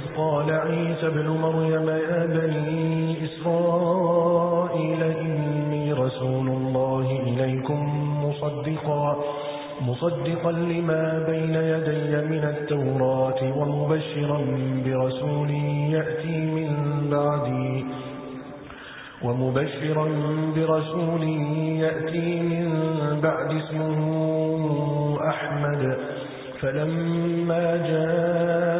وإذ قال عيسى بن مريم يا بني إسرائيل إني رسول الله إليكم مصدقا مصدقا لما بين يدي من التوراة ومبشرا برسول يأتي من بعدي ومبشرا برسول يأتي من بعد اسمه أحمد فلما جاءهم